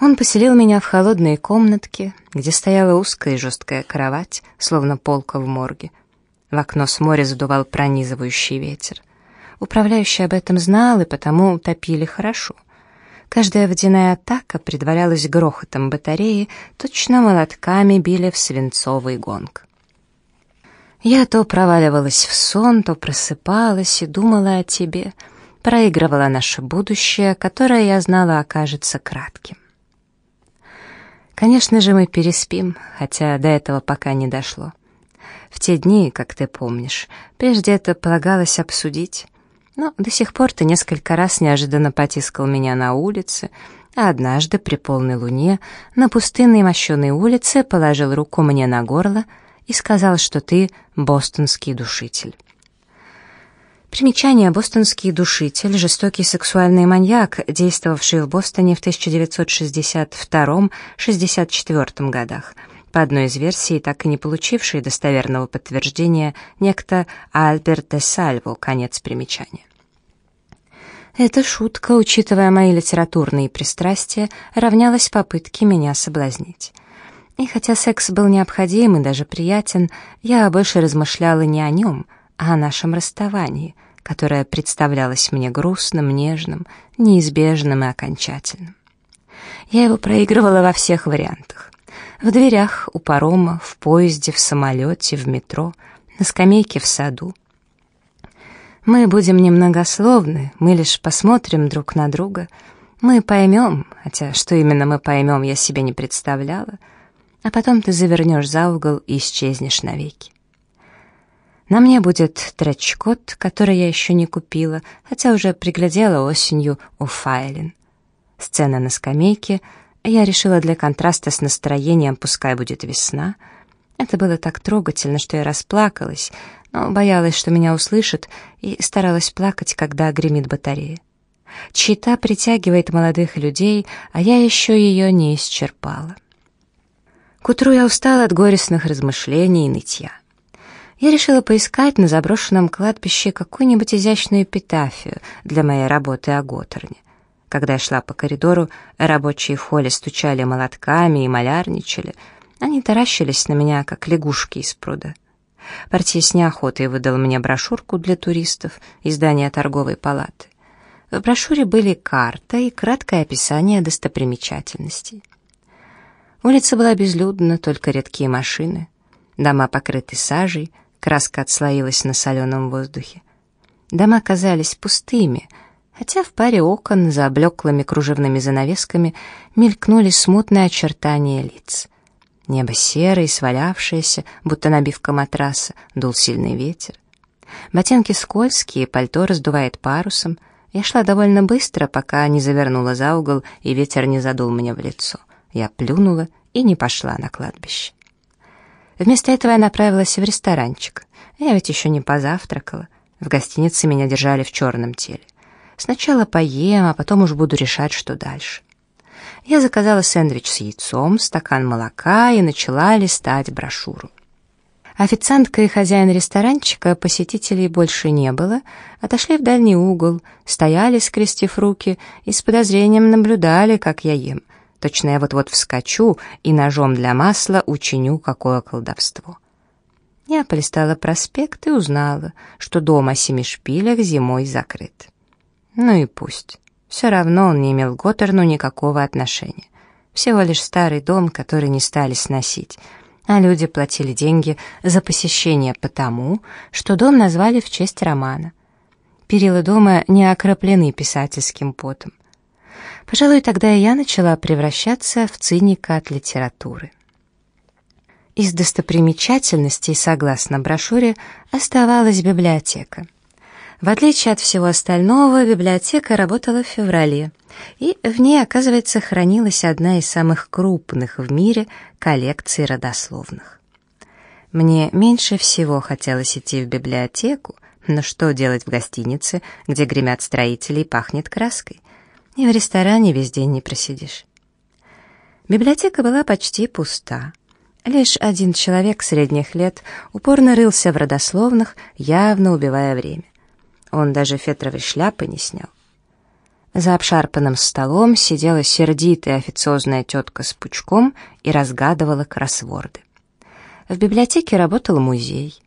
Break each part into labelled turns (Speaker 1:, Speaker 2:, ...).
Speaker 1: Он поселил меня в холодные комнатки, где стояла узкая и жесткая кровать, словно полка в морге. В окно с моря задувал пронизывающий ветер. Управляющий об этом знал, и потому утопили хорошо. Каждая водяная атака предварялась грохотом батареи, точно молотками били в свинцовый гонг. Я то проваливалась в сон, то просыпалась и думала о тебе, проигрывала наше будущее, которое, я знала, окажется кратким. Конечно же, мы переспим, хотя до этого пока не дошло. В те дни, как ты помнишь, прежде это полагалось обсудить. Но до сих пор ты несколько раз неожиданно потискал меня на улице, а однажды при полной луне на пустынной мощеной улице положил руку мне на горло и сказал, что ты бостонский душитель. Примечание «Бостонский душитель» — жестокий сексуальный маньяк, действовавший в Бостоне в 1962-64 годах. По одной из версий, так и не получивший достоверного подтверждения, некто Альберт де Сальво, конец примечания. Эта шутка, учитывая мои литературные пристрастия, равнялась попытке меня соблазнить. И хотя секс был необходим и даже приятен, я больше размышляла не о нем — а о нашем расставании, которое представлялось мне грустным, нежным, неизбежным и окончательным. Я его проигрывала во всех вариантах. В дверях, у парома, в поезде, в самолете, в метро, на скамейке в саду. Мы будем немногословны, мы лишь посмотрим друг на друга, мы поймем, хотя что именно мы поймем, я себе не представляла, а потом ты завернешь за угол и исчезнешь навеки. На мне будет тречкот, который я еще не купила, хотя уже приглядела осенью у Файлин. Сцена на скамейке. Я решила для контраста с настроением «Пускай будет весна». Это было так трогательно, что я расплакалась, но боялась, что меня услышат, и старалась плакать, когда гремит батарея. Чита притягивает молодых людей, а я еще ее не исчерпала. К утру я устала от горестных размышлений и нытья я решила поискать на заброшенном кладбище какую-нибудь изящную эпитафию для моей работы о Готтерне. Когда я шла по коридору, рабочие в холле стучали молотками и малярничали. Они таращились на меня, как лягушки из пруда. Партия с неохотой выдал мне брошюрку для туристов, издание торговой палаты. В брошюре были карта и краткое описание достопримечательностей. Улица была безлюдна, только редкие машины. Дома покрыты сажей, краска отслоилась на соленом воздухе. Дома казались пустыми, хотя в паре окон за облеклыми кружевными занавесками мелькнули смутные очертания лиц. Небо серое и свалявшееся, будто набивка матраса, дул сильный ветер. Ботинки скользкие, пальто раздувает парусом. Я шла довольно быстро, пока не завернула за угол, и ветер не задул мне в лицо. Я плюнула и не пошла на кладбище. Вместо этого я направилась в ресторанчик. Я ведь еще не позавтракала. В гостинице меня держали в черном теле. Сначала поем, а потом уж буду решать, что дальше. Я заказала сэндвич с яйцом, стакан молока и начала листать брошюру. Официантка и хозяин ресторанчика, посетителей больше не было, отошли в дальний угол, стояли, скрестив руки, и с подозрением наблюдали, как я ем. Точно я вот-вот вскочу и ножом для масла учиню какое колдовство. Я полистала проспект и узнала, что дом о семи шпилях зимой закрыт. Ну и пусть. Все равно он не имел к Готтерну никакого отношения. Всего лишь старый дом, который не стали сносить. А люди платили деньги за посещение потому, что дом назвали в честь романа. Перила дома не окроплены писательским потом. Пожалуй, тогда и я начала превращаться в циника от литературы. Из достопримечательностей, согласно брошюре, оставалась библиотека. В отличие от всего остального, библиотека работала в феврале, и в ней, оказывается, хранилась одна из самых крупных в мире коллекций родословных. Мне меньше всего хотелось идти в библиотеку, но что делать в гостинице, где гремят строители и пахнет краской? И в ресторане весь день не просидишь. Библиотека была почти пуста. Лишь один человек средних лет упорно рылся в родословных, явно убивая время. Он даже фетровой шляпы не снял. За обшарпанным столом сидела сердитая официозная тетка с пучком и разгадывала кроссворды. В библиотеке работал музей.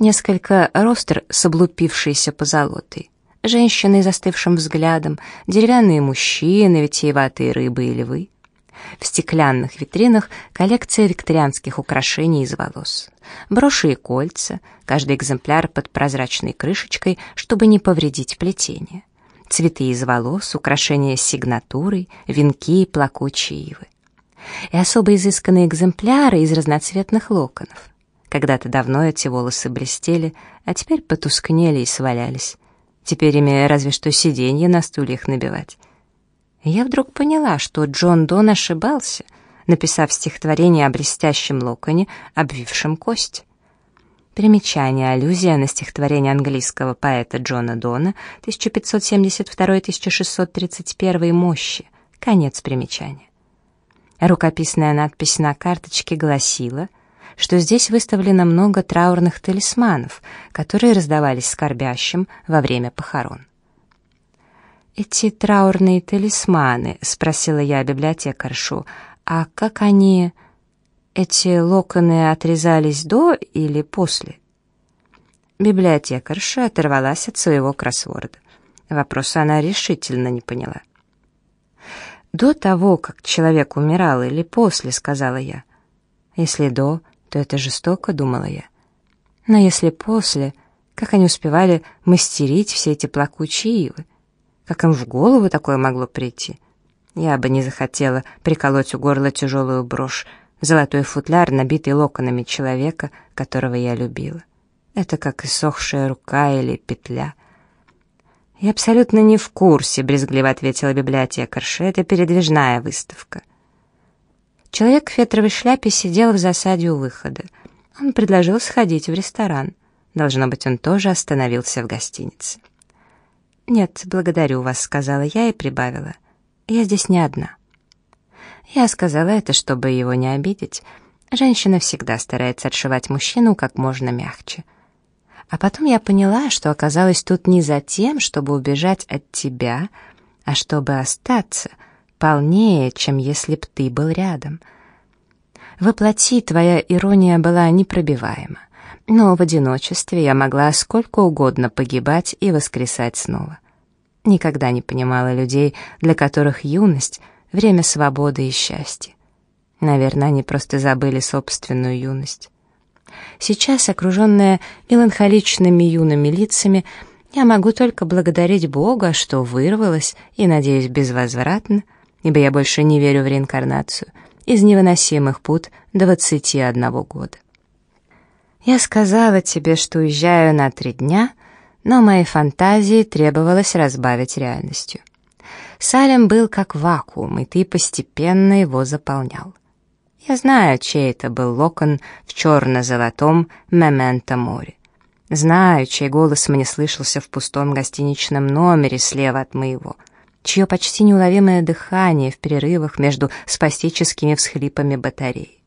Speaker 1: Несколько ростер с облупившейся позолотой. Женщины застывшим взглядом, деревянные мужчины, витиеватые рыбы и львы. В стеклянных витринах коллекция викторианских украшений из волос. Броши и кольца, каждый экземпляр под прозрачной крышечкой, чтобы не повредить плетение. Цветы из волос, украшения с сигнатурой, венки и плакучие ивы. И особо изысканные экземпляры из разноцветных локонов. Когда-то давно эти волосы блестели, а теперь потускнели и свалялись. Теперь ими разве что сиденье на стульях набивать. Я вдруг поняла, что Джон Дон ошибался, написав стихотворение о блестящем локоне, обвившем кость. Примечание, аллюзия на стихотворение английского поэта Джона Дона 1572-1631 «Мощи». Конец примечания. Рукописная надпись на карточке гласила, что здесь выставлено много траурных талисманов, которые раздавались скорбящим во время похорон. «Эти траурные талисманы», — спросила я библиотекаршу, «а как они...» «Эти локоны отрезались до или после?» Библиотекарша оторвалась от своего кроссворда. Вопроса она решительно не поняла. «До того, как человек умирал, или после?» — сказала я. «Если до, то это жестоко», — думала я. «Но если после, как они успевали мастерить все эти плакучие ивы?» Как им в голову такое могло прийти? Я бы не захотела приколоть у горла тяжелую брошь, золотой футляр, набитый локонами человека, которого я любила. Это как иссохшая рука или петля. «Я абсолютно не в курсе», — брезгливо ответила библиотекарша. «Это передвижная выставка». Человек в фетровой шляпе сидел в засаде у выхода. Он предложил сходить в ресторан. Должно быть, он тоже остановился в гостинице. «Нет, благодарю вас», — сказала я и прибавила. «Я здесь не одна». Я сказала это, чтобы его не обидеть. Женщина всегда старается отшивать мужчину как можно мягче. А потом я поняла, что оказалась тут не за тем, чтобы убежать от тебя, а чтобы остаться полнее, чем если б ты был рядом. Воплоти твоя ирония была непробиваема но в одиночестве я могла сколько угодно погибать и воскресать снова. Никогда не понимала людей, для которых юность — время свободы и счастья. Наверное, они просто забыли собственную юность. Сейчас, окруженная меланхоличными юными лицами, я могу только благодарить Бога, что вырвалась и, надеюсь, безвозвратно, ибо я больше не верю в реинкарнацию, из невыносимых пут 21 года. Я сказала тебе, что уезжаю на три дня, но моей фантазии требовалось разбавить реальностью. Салем был как вакуум, и ты постепенно его заполнял. Я знаю, чей это был локон в черно-золотом «Мементо море». Знаю, чей голос мне слышался в пустом гостиничном номере слева от моего, чье почти неуловимое дыхание в перерывах между спастическими всхлипами батареи.